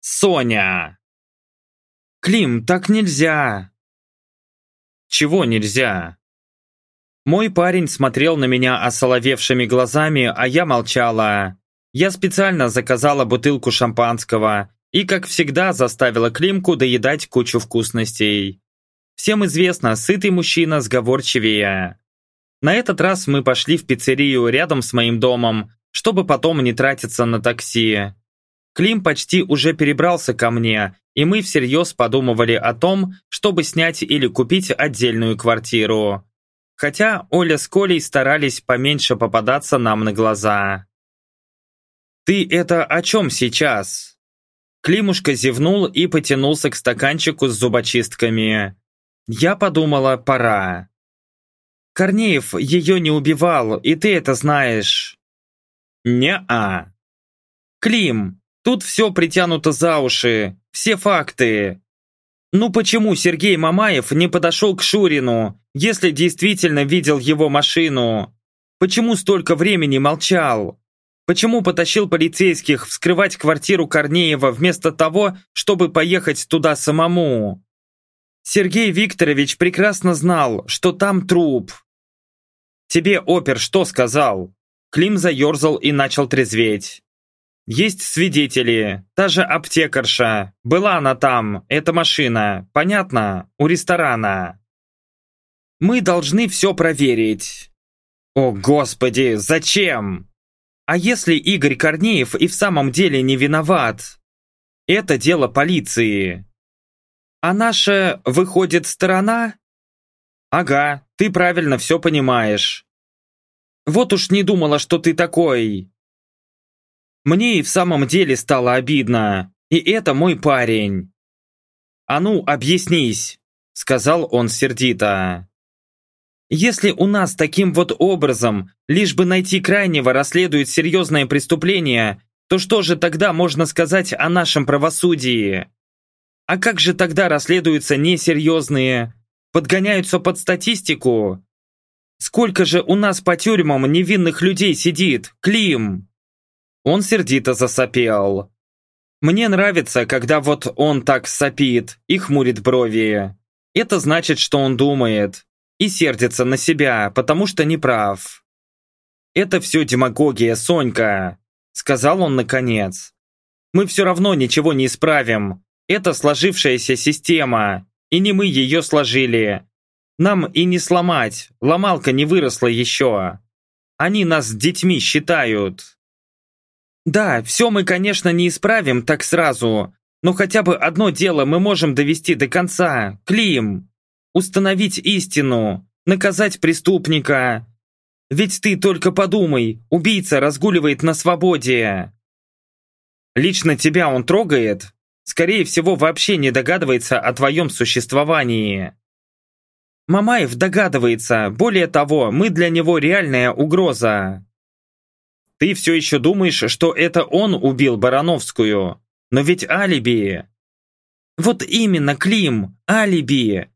Соня! Клим, так нельзя! Чего нельзя? Мой парень смотрел на меня осоловевшими глазами, а я молчала. Я специально заказала бутылку шампанского и, как всегда, заставила Климку доедать кучу вкусностей. Всем известно, сытый мужчина сговорчивее. На этот раз мы пошли в пиццерию рядом с моим домом, чтобы потом не тратиться на такси. Клим почти уже перебрался ко мне, и мы всерьез подумывали о том, чтобы снять или купить отдельную квартиру. Хотя Оля с Колей старались поменьше попадаться нам на глаза. «Ты это о чем сейчас?» Климушка зевнул и потянулся к стаканчику с зубочистками. Я подумала, пора. Корнеев ее не убивал, и ты это знаешь. Не-а. Клим, тут все притянуто за уши, все факты. Ну почему Сергей Мамаев не подошел к Шурину, если действительно видел его машину? Почему столько времени молчал? Почему потащил полицейских вскрывать квартиру Корнеева вместо того, чтобы поехать туда самому? Сергей Викторович прекрасно знал, что там труп. «Тебе опер что сказал?» Клим заерзал и начал трезветь. «Есть свидетели. Та же аптекарша. Была она там, эта машина. Понятно? У ресторана. Мы должны все проверить». «О, Господи, зачем?» «А если Игорь Корнеев и в самом деле не виноват?» «Это дело полиции. А наша, выходит, сторона? Ага, ты правильно все понимаешь. Вот уж не думала, что ты такой. Мне и в самом деле стало обидно. И это мой парень. А ну, объяснись, сказал он сердито. Если у нас таким вот образом, лишь бы найти крайнего, расследует серьезное преступление, то что же тогда можно сказать о нашем правосудии? А как же тогда расследуются несерьезные? Подгоняются под статистику? Сколько же у нас по тюрьмам невинных людей сидит, Клим?» Он сердито засопел. «Мне нравится, когда вот он так сопит и хмурит брови. Это значит, что он думает. И сердится на себя, потому что не прав. «Это все демагогия, Сонька», — сказал он наконец. «Мы все равно ничего не исправим. Это сложившаяся система, и не мы ее сложили. Нам и не сломать, ломалка не выросла еще. Они нас детьми считают. Да, все мы, конечно, не исправим так сразу, но хотя бы одно дело мы можем довести до конца. Клим! Установить истину, наказать преступника. Ведь ты только подумай, убийца разгуливает на свободе. Лично тебя он трогает? скорее всего, вообще не догадывается о твоем существовании. Мамаев догадывается, более того, мы для него реальная угроза. Ты все еще думаешь, что это он убил Барановскую, но ведь алиби. Вот именно, Клим, алиби.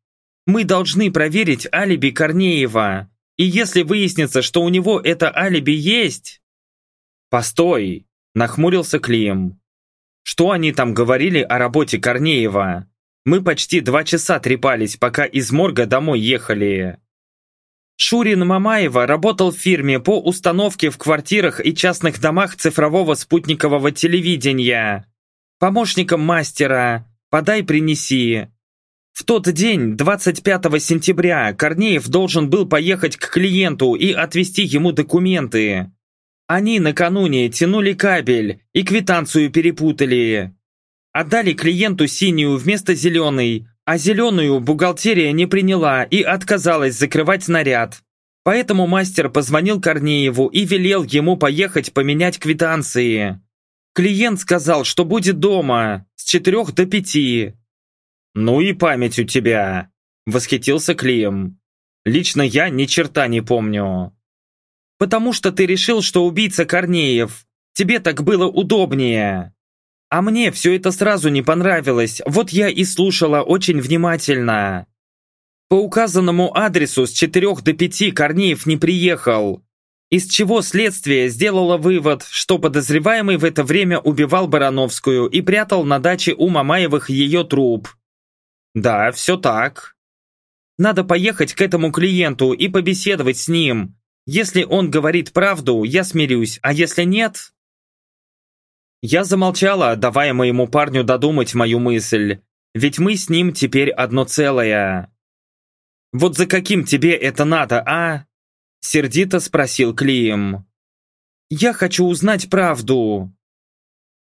Мы должны проверить алиби Корнеева, и если выяснится, что у него это алиби есть... Постой, нахмурился Клим. Что они там говорили о работе Корнеева? Мы почти два часа трепались, пока из морга домой ехали. Шурин Мамаева работал в фирме по установке в квартирах и частных домах цифрового спутникового телевидения. Помощником мастера «Подай-принеси». В тот день, 25 сентября, Корнеев должен был поехать к клиенту и отвезти ему документы. Они накануне тянули кабель и квитанцию перепутали. Отдали клиенту синюю вместо зеленой, а зеленую бухгалтерия не приняла и отказалась закрывать наряд. Поэтому мастер позвонил Корнееву и велел ему поехать поменять квитанции. Клиент сказал, что будет дома с четырех до пяти. «Ну и память у тебя!» – восхитился Клим. «Лично я ни черта не помню. Потому что ты решил, что убийца Корнеев. Тебе так было удобнее. А мне все это сразу не понравилось, вот я и слушала очень внимательно. По указанному адресу с четырех до пяти Корнеев не приехал. из чего следствие сделало вывод, что подозреваемый в это время убивал Барановскую и прятал на даче у Мамаевых ее труп. Да, все так. Надо поехать к этому клиенту и побеседовать с ним. Если он говорит правду, я смирюсь, а если нет... Я замолчала, давая моему парню додумать мою мысль, ведь мы с ним теперь одно целое. «Вот за каким тебе это надо, а?» Сердито спросил Клим. «Я хочу узнать правду».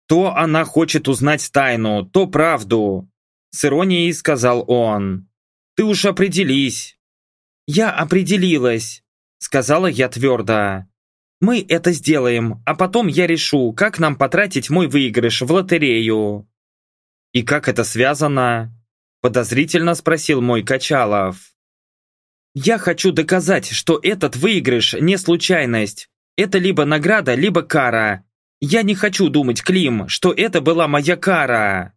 «То она хочет узнать тайну, то правду», с иронией сказал он. «Ты уж определись». «Я определилась», сказала я твердо. «Мы это сделаем, а потом я решу, как нам потратить мой выигрыш в лотерею». «И как это связано?» Подозрительно спросил мой Качалов. Я хочу доказать, что этот выигрыш не случайность. Это либо награда, либо кара. Я не хочу думать, Клим, что это была моя кара.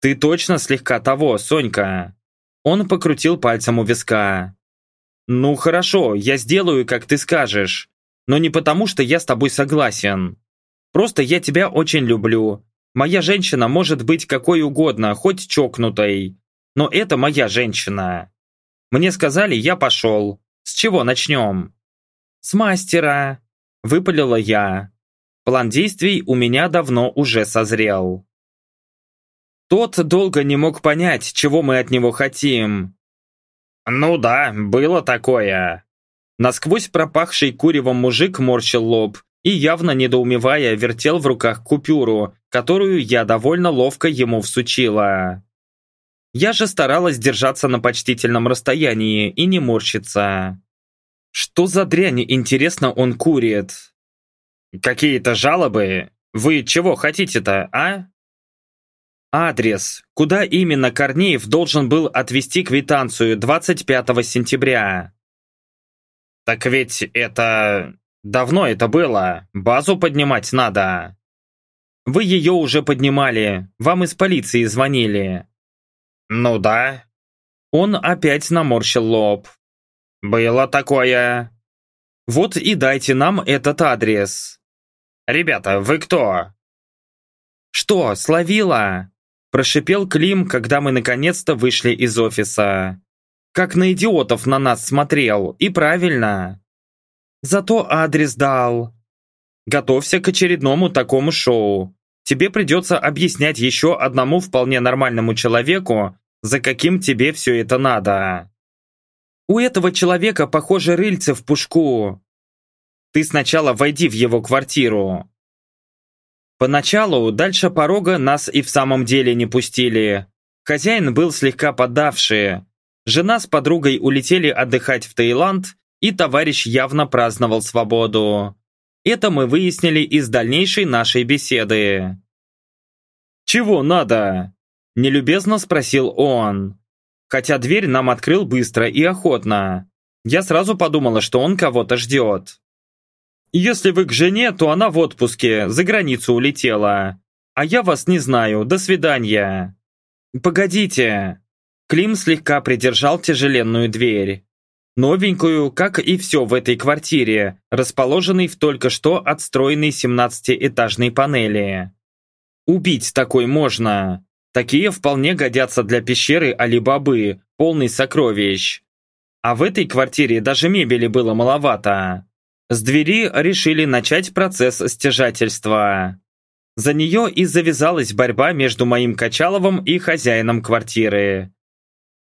Ты точно слегка того, Сонька. Он покрутил пальцем у виска. Ну хорошо, я сделаю, как ты скажешь. Но не потому, что я с тобой согласен. Просто я тебя очень люблю. Моя женщина может быть какой угодно, хоть чокнутой. Но это моя женщина. Мне сказали, я пошел. С чего начнем? С мастера. Выпалила я. План действий у меня давно уже созрел. Тот долго не мог понять, чего мы от него хотим. «Ну да, было такое». Насквозь пропахший куревом мужик морщил лоб и, явно недоумевая, вертел в руках купюру, которую я довольно ловко ему всучила. Я же старалась держаться на почтительном расстоянии и не морщиться. Что за дрянь, интересно, он курит? Какие-то жалобы? Вы чего хотите-то, а? Адрес. Куда именно Корнеев должен был отвезти квитанцию 25 сентября? Так ведь это... Давно это было. Базу поднимать надо. Вы ее уже поднимали. Вам из полиции звонили. «Ну да». Он опять наморщил лоб. «Было такое». «Вот и дайте нам этот адрес». «Ребята, вы кто?» «Что, словила?» Прошипел Клим, когда мы наконец-то вышли из офиса. Как на идиотов на нас смотрел, и правильно. Зато адрес дал. Готовься к очередному такому шоу. Тебе придется объяснять еще одному вполне нормальному человеку, за каким тебе все это надо? У этого человека, похоже, рыльце в пушку. Ты сначала войди в его квартиру. Поначалу дальше порога нас и в самом деле не пустили. Хозяин был слегка подавший. Жена с подругой улетели отдыхать в Таиланд, и товарищ явно праздновал свободу. Это мы выяснили из дальнейшей нашей беседы. «Чего надо?» Нелюбезно спросил он. Хотя дверь нам открыл быстро и охотно. Я сразу подумала, что он кого-то ждет. «Если вы к жене, то она в отпуске, за границу улетела. А я вас не знаю, до свидания». «Погодите». Клим слегка придержал тяжеленную дверь. Новенькую, как и все в этой квартире, расположенной в только что отстроенной 17-этажной панели. Убить такой можно. Такие вполне годятся для пещеры Алибабы, полной сокровищ. А в этой квартире даже мебели было маловато. С двери решили начать процесс стяжательства. За нее и завязалась борьба между моим Качаловым и хозяином квартиры.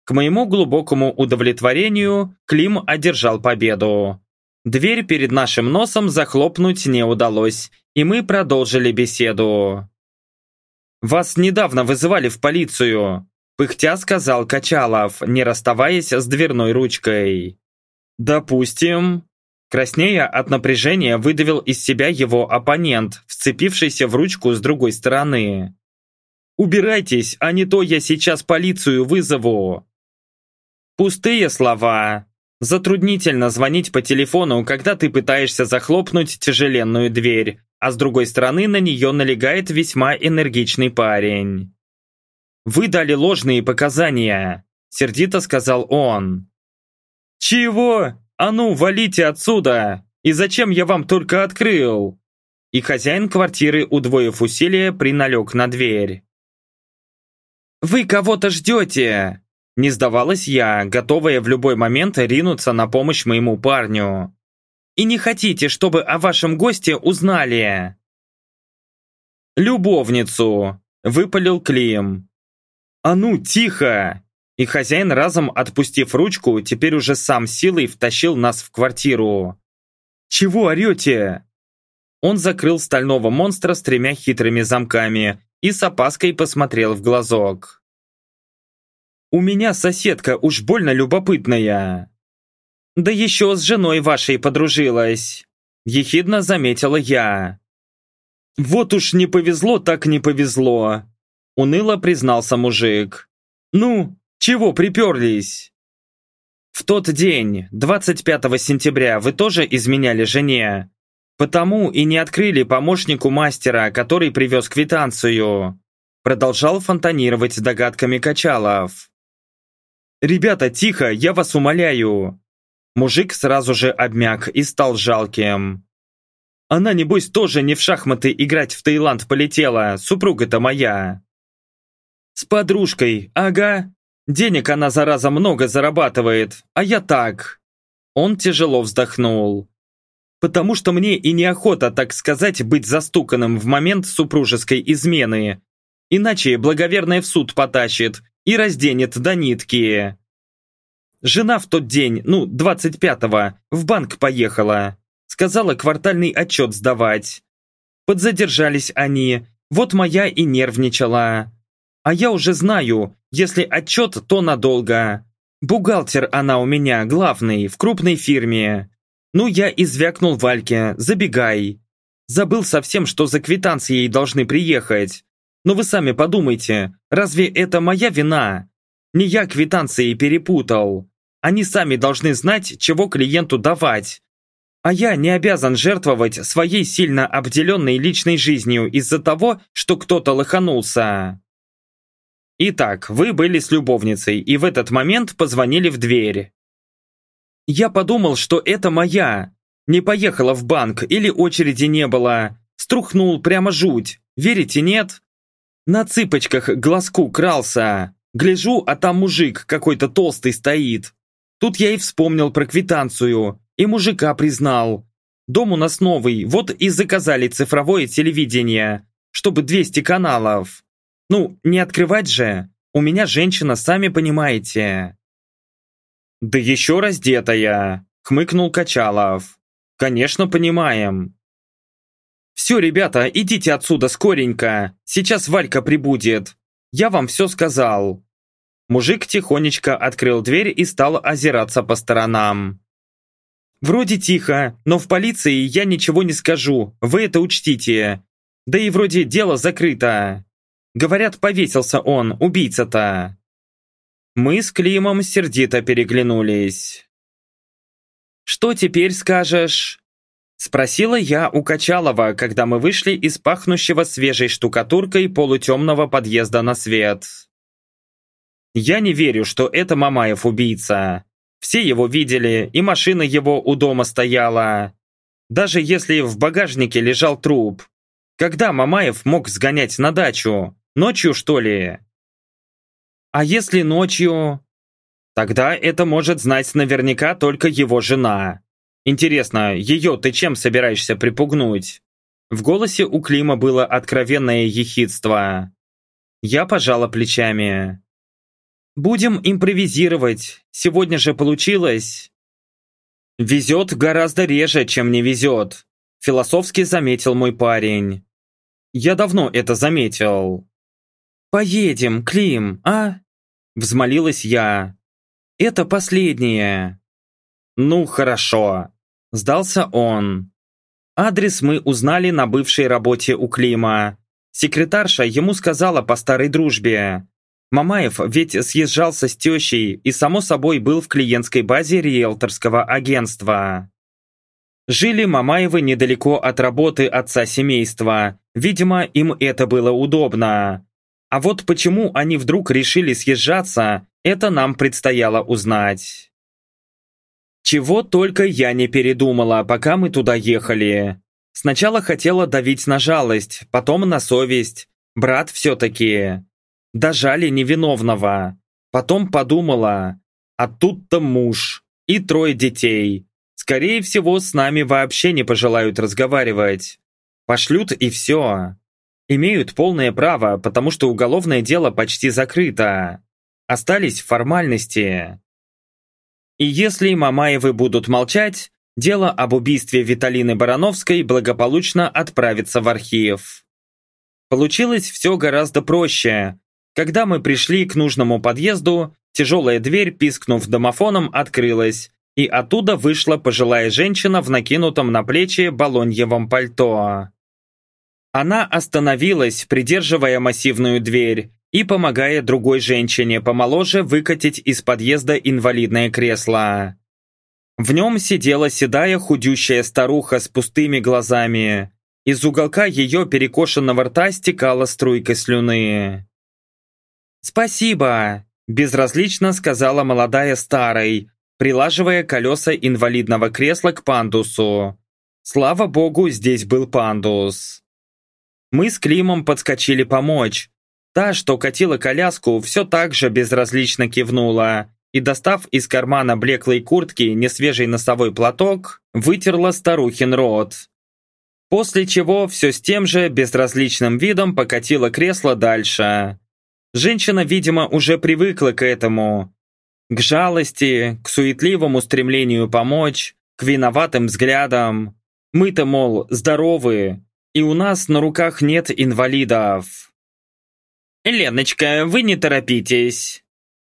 К моему глубокому удовлетворению Клим одержал победу. Дверь перед нашим носом захлопнуть не удалось, и мы продолжили беседу. «Вас недавно вызывали в полицию», – пыхтя сказал Качалов, не расставаясь с дверной ручкой. «Допустим». Краснея от напряжения выдавил из себя его оппонент, вцепившийся в ручку с другой стороны. «Убирайтесь, а не то я сейчас полицию вызову!» Пустые слова. Затруднительно звонить по телефону, когда ты пытаешься захлопнуть тяжеленную дверь, а с другой стороны на нее налегает весьма энергичный парень. «Вы дали ложные показания», — сердито сказал он. «Чего? А ну, валите отсюда! И зачем я вам только открыл?» И хозяин квартиры, удвоив усилия, приналег на дверь. «Вы кого-то ждете!» Не сдавалась я, готовая в любой момент ринуться на помощь моему парню. «И не хотите, чтобы о вашем госте узнали?» «Любовницу!» – выпалил Клим. «А ну, тихо!» И хозяин, разом отпустив ручку, теперь уже сам силой втащил нас в квартиру. «Чего орете?» Он закрыл стального монстра с тремя хитрыми замками и с опаской посмотрел в глазок. «У меня соседка уж больно любопытная». «Да еще с женой вашей подружилась», – ехидно заметила я. «Вот уж не повезло, так не повезло», – уныло признался мужик. «Ну, чего приперлись?» «В тот день, 25 сентября, вы тоже изменяли жене. Потому и не открыли помощнику мастера, который привез квитанцию». Продолжал фонтанировать догадками Качалов. «Ребята, тихо, я вас умоляю!» Мужик сразу же обмяк и стал жалким. «Она, небось, тоже не в шахматы играть в Таиланд полетела, супруга-то моя!» «С подружкой, ага. Денег она, зараза, много зарабатывает, а я так!» Он тяжело вздохнул. «Потому что мне и неохота, так сказать, быть застуканным в момент супружеской измены. Иначе благоверная в суд потащит, и разденет до нитки. Жена в тот день, ну, 25-го, в банк поехала. Сказала квартальный отчет сдавать. Подзадержались они, вот моя и нервничала. А я уже знаю, если отчет, то надолго. Бухгалтер она у меня, главный, в крупной фирме. Ну, я извякнул Вальке, забегай. Забыл совсем, что за квитанцией должны приехать. Но вы сами подумайте, разве это моя вина? Не я квитанции перепутал. Они сами должны знать, чего клиенту давать. А я не обязан жертвовать своей сильно обделенной личной жизнью из-за того, что кто-то лоханулся. Итак, вы были с любовницей и в этот момент позвонили в дверь. Я подумал, что это моя. Не поехала в банк или очереди не было. Струхнул прямо жуть. Верите, нет? На цыпочках глазку крался. Гляжу, а там мужик какой-то толстый стоит. Тут я и вспомнил про квитанцию. И мужика признал. Дом у нас новый, вот и заказали цифровое телевидение. Чтобы 200 каналов. Ну, не открывать же. У меня женщина, сами понимаете. «Да еще раздетая!» — хмыкнул Качалов. «Конечно, понимаем. «Все, ребята, идите отсюда скоренько. Сейчас Валька прибудет. Я вам все сказал». Мужик тихонечко открыл дверь и стал озираться по сторонам. «Вроде тихо, но в полиции я ничего не скажу, вы это учтите. Да и вроде дело закрыто. Говорят, повесился он, убийца-то». Мы с Климом сердито переглянулись. «Что теперь скажешь?» Спросила я у Качалова, когда мы вышли из пахнущего свежей штукатуркой полутемного подъезда на свет. Я не верю, что это Мамаев убийца. Все его видели, и машина его у дома стояла. Даже если в багажнике лежал труп. Когда Мамаев мог сгонять на дачу? Ночью, что ли? А если ночью? Тогда это может знать наверняка только его жена. Интересно, ее ты чем собираешься припугнуть? В голосе у Клима было откровенное ехидство. Я пожала плечами. «Будем импровизировать. Сегодня же получилось». «Везет гораздо реже, чем не везет», – философски заметил мой парень. «Я давно это заметил». «Поедем, Клим, а?» – взмолилась я. «Это последнее». «Ну, хорошо», Сдался он. Адрес мы узнали на бывшей работе у Клима. Секретарша ему сказала по старой дружбе. Мамаев ведь съезжался с тещей и, само собой, был в клиентской базе риэлторского агентства. Жили Мамаевы недалеко от работы отца семейства. Видимо, им это было удобно. А вот почему они вдруг решили съезжаться, это нам предстояло узнать. Чего только я не передумала, пока мы туда ехали. Сначала хотела давить на жалость, потом на совесть. Брат все-таки. Дожали невиновного. Потом подумала, а тут-то муж и трое детей. Скорее всего, с нами вообще не пожелают разговаривать. Пошлют и все. Имеют полное право, потому что уголовное дело почти закрыто. Остались формальности. И если Мамаевы будут молчать, дело об убийстве Виталины Барановской благополучно отправится в архив. Получилось все гораздо проще. Когда мы пришли к нужному подъезду, тяжелая дверь, пискнув домофоном, открылась, и оттуда вышла пожилая женщина в накинутом на плечи балоньевом пальто. Она остановилась, придерживая массивную дверь, и помогая другой женщине помоложе выкатить из подъезда инвалидное кресло. В нем сидела седая худющая старуха с пустыми глазами. Из уголка ее перекошенного рта стекала струйка слюны. «Спасибо!» – безразлично сказала молодая старой, прилаживая колеса инвалидного кресла к пандусу. Слава богу, здесь был пандус. Мы с Климом подскочили помочь, Та, что катила коляску, все так же безразлично кивнула и, достав из кармана блеклой куртки несвежий носовой платок, вытерла старухин рот. После чего все с тем же безразличным видом покатила кресло дальше. Женщина, видимо, уже привыкла к этому. К жалости, к суетливому стремлению помочь, к виноватым взглядам. Мы-то, мол, здоровы, и у нас на руках нет инвалидов. «Леночка, вы не торопитесь!»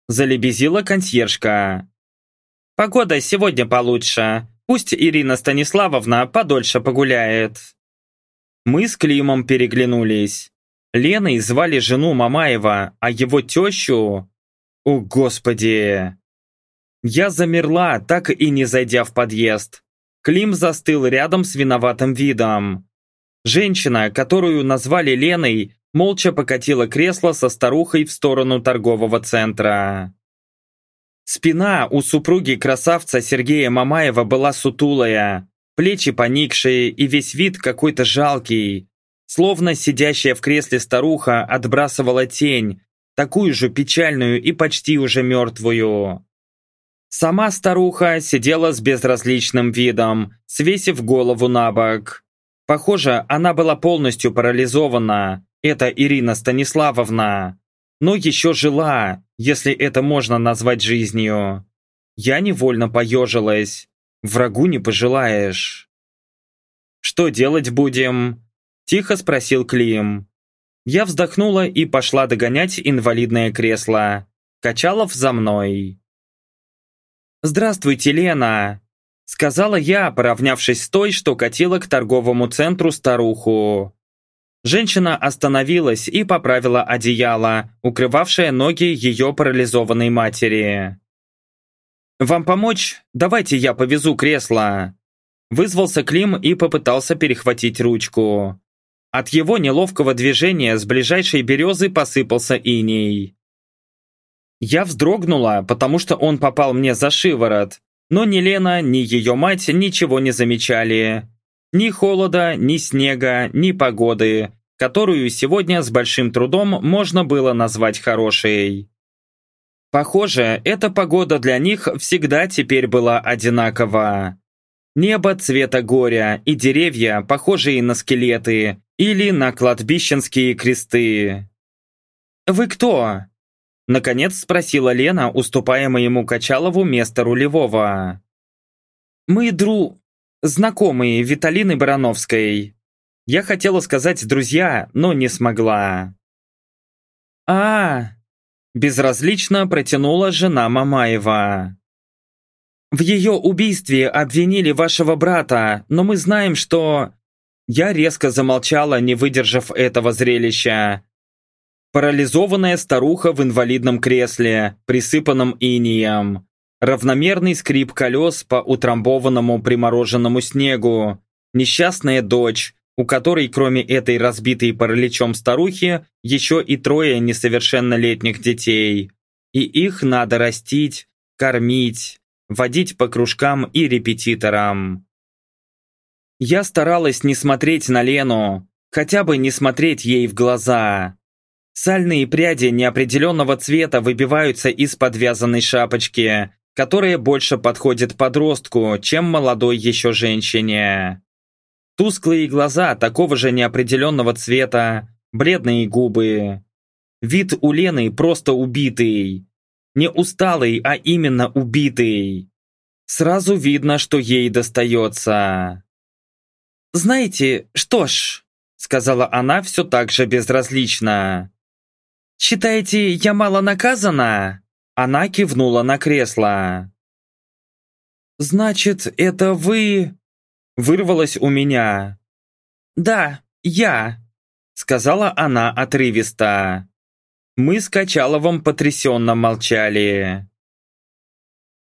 Залебезила консьержка. «Погода сегодня получше. Пусть Ирина Станиславовна подольше погуляет». Мы с Климом переглянулись. Леной звали жену Мамаева, а его тещу... О, Господи! Я замерла, так и не зайдя в подъезд. Клим застыл рядом с виноватым видом. Женщина, которую назвали Леной, молча покатила кресло со старухой в сторону торгового центра. Спина у супруги красавца Сергея Мамаева была сутулая, плечи поникшие и весь вид какой-то жалкий. Словно сидящая в кресле старуха отбрасывала тень, такую же печальную и почти уже мертвую. Сама старуха сидела с безразличным видом, свесив голову на бок. Похоже, она была полностью парализована, это Ирина Станиславовна. Но еще жила, если это можно назвать жизнью. Я невольно поежилась. Врагу не пожелаешь. «Что делать будем?» Тихо спросил Клим. Я вздохнула и пошла догонять инвалидное кресло. Качалов за мной. «Здравствуйте, Лена!» Сказала я, поравнявшись с той, что катила к торговому центру старуху. Женщина остановилась и поправила одеяло, укрывавшее ноги ее парализованной матери. «Вам помочь? Давайте я повезу кресло!» Вызвался Клим и попытался перехватить ручку. От его неловкого движения с ближайшей березы посыпался иней. Я вздрогнула, потому что он попал мне за шиворот, но ни Лена, ни ее мать ничего не замечали. Ни холода, ни снега, ни погоды, которую сегодня с большим трудом можно было назвать хорошей. Похоже, эта погода для них всегда теперь была одинакова. Небо цвета горя и деревья, похожие на скелеты или на кладбищенские кресты. «Вы кто?» Наконец спросила Лена, уступая моему Качалову место рулевого. «Мы дру знакомые Виталины Барановской. Я хотела сказать «друзья», но не смогла. а, безразлично протянула жена Мамаева. «В ее убийстве обвинили вашего брата, но мы знаем, что...» Я резко замолчала, не выдержав этого зрелища. Парализованная старуха в инвалидном кресле, присыпанном инием равномерный скрип колес по утрамбованному примороженному снегу, несчастная дочь, у которой кроме этой разбитой параличом старухи еще и трое несовершеннолетних детей. И их надо растить, кормить, водить по кружкам и репетиторам. Я старалась не смотреть на Лену, хотя бы не смотреть ей в глаза. Сальные пряди неопределенного цвета выбиваются из подвязанной шапочки, которая больше подходит подростку, чем молодой еще женщине. Тусклые глаза такого же неопределенного цвета, бледные губы. Вид у Лены просто убитый. Не усталый, а именно убитый. Сразу видно, что ей достается. «Знаете, что ж», — сказала она все так же безразлично. «Считаете, я мало наказана?» Она кивнула на кресло. «Значит, это вы...» Вырвалось у меня. «Да, я», — сказала она отрывисто. Мы с Качаловым потрясенно молчали.